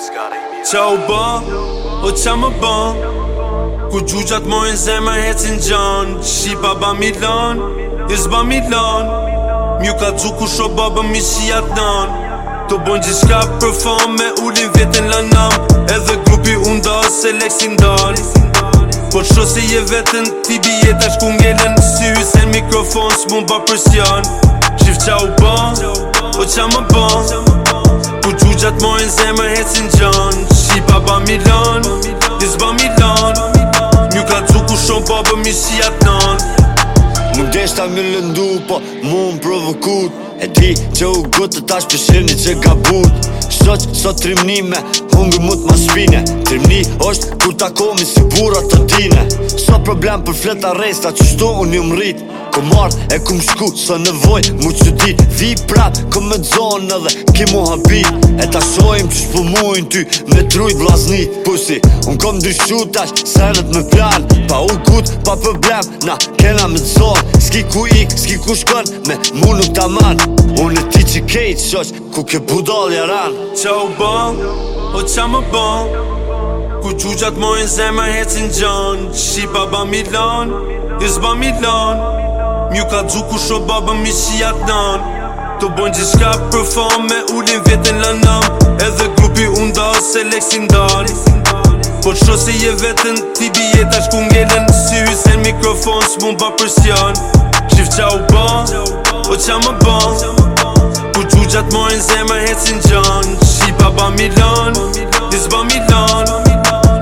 Qa u bë, o qa më bë Ku gjugjat mojnë zemër hecin gjanë Shqipa ba Milan, is ba Milan Mju ka dzu ku shë mi shijat nanë Të bon gjithka për fanë me ulin vjetin lanam Edhe grupi unda se leksin ndalë Po shë e je vetën, ti bijeta shku ngellen Si hysen mikrofon, s'mun ba për sjanë Shqif qa u bë, o qa më bë gjatë mojnë zemë hecin gjanë Shqipa ba Milan, disë ba Milan Një ka cu ku shumë pa po bë misi atë nanë Më deshta me lëndu, po mu më provokut E di që u gëtë tash pëshirni që ka but Shqoq sot rimnime, fungë më të maspine Trimni është kur takomi si burat të dine Sa problem për fleta resta që shto unë një mrit Ku marrë e ku më shku së nevoj mu që di Vi prap këm me dzonë edhe ki mu habi E ta shojmë që shpëmujnë ty me trujt vlazni Pusi, unë kom dyshu tash senet me plan Pa u kut pa problem, na kena me dzonë Ski ku ik, ski ku shkon, me mu nuk ta man Unë e ti që kejt shosh, ku ke budal jaran Qa u O po qa më bon Ku gjugjat mojnë zemë e hecin gjon Shqip baba milon Is ba milon Mju ka dzu ku shob baba mi shi atë nan Të bojnë gjithë shka perform me ulin veten lan nam Edhe grupi unda ose po se leksin dan Po të shosi je vetën ti bjeta shku ngellen Si hysen mikrofon s'mun ba përsjan Qif qa u ban O po qa më ban mojn zemër hecin gjan Shqipa ba Milan, dis ba Milan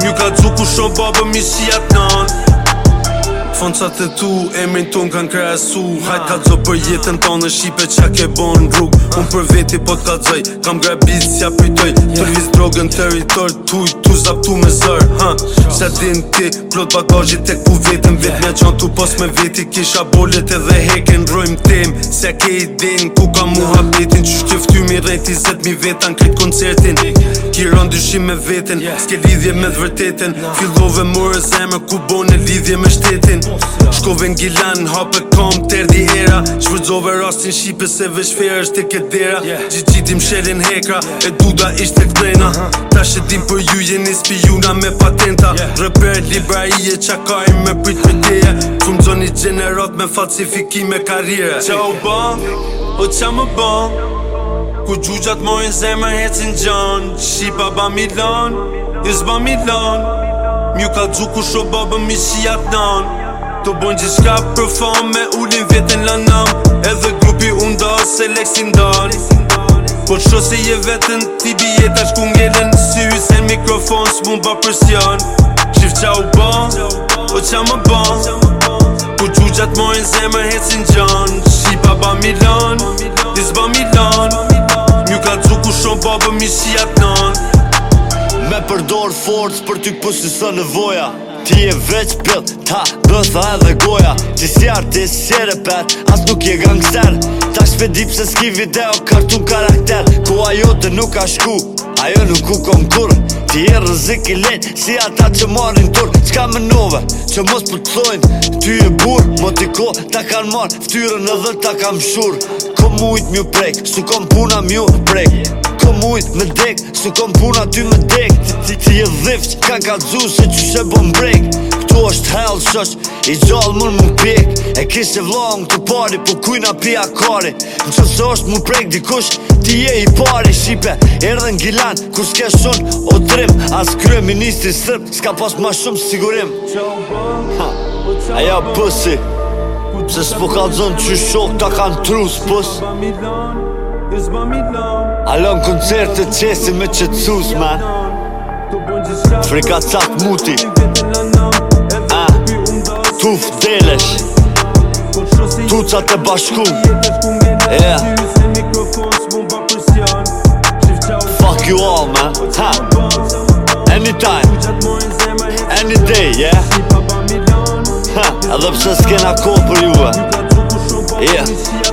Një ka cuku shumë babë mi shi atë Fonçat e tu, emrin ton kanë krasu Hajt ka dzo për jetën tonë në Shqipe qa ke bon rrug Un për veti po t'ka dzoj, kam grabit si apritoj Tërviz drogën teritor, tu i tu zaptu me zër ha, Se din ti, plot bagajit tek ku vetën Vet me qanë tu pos me veti, kisha bolet edhe heken Rojmë tem, se ke i din, ku ka mu hapetin Që kjeftu mi rejti zet mi vetan kretë koncertin Kiron dyshim me vetën, s'ke lidhje me dhvërtetin Fillove more zemër, ku në lidhje me shtetin Shkove në gjilan, hape kom, terdi hera Shpërdzove rastin shqipe se veçfera është të këtë dera Gjitim shelin hekra, e duda ishte këtëlejna Ta shetim për ju jeni spijuna me patenta Rëperet libra i e qa ka i me prit me teje Të më zoni gjenerat me falsifikime karire Qa u ban, o po qa më ban Ku gjugjat mojnë zemër hecin gjan Shqipa ba Milan, is ba Milan Mju ka dzu mi shi atë Ato bon që shka me fame Ullin vjetën lanam Edhe grupi unda se leksin ndan Po të shose je vetën Ti bijeta shku ngelen Si u sen mikrofon Së mund ba për sjan Qif qa u bon, O qa më ban Ku që gjatë mojnë zemër hecin gjan Shqipa ba Milan Dis ba Milan Një ka të ku shumë babë po mi shi atë nan Me përdor forcë për ty kësë në voja Ti e veç pëll, ta bëtha edhe goja Ti si artist, si e reper, as nuk je gangster Ta shpe se s'ki video, kartun karakter Ku ajo nuk a shku, ajo nuk ku konkur Ti e rëzik i lejt, si ata që marrin tur Qka më nove, që mos përtojnë po Ty e bur, më t'i ko, ta kan marrë, Ftyrën edhe ta kam shur Kom mujt mju prejk, su kom puna mju prejk po mujt me dek Së kom puna ty me dek Ti ti e dhift ka ka dzu se që se po Këtu është hell shosh i gjall mërë më pjek E kishe vlong të pari po kujna pia kari Në që se është më prek dikush ti je i pari Shqipe erdhe në gilan kur s'ke shun o trim As krye ministri sërp s'ka pas ma shumë sigurim Aja pësi Se s'po ka dzonë që shok ta kanë trus pës Alo ba mi lëmë Alon koncert të qesin me qëtësus, Frika cak muti Tuf delesh Tuca të bashku Fuck you all, man ha. Anytime Any day, yeah Ha, edhe pëse s'kena ko për juve Yeah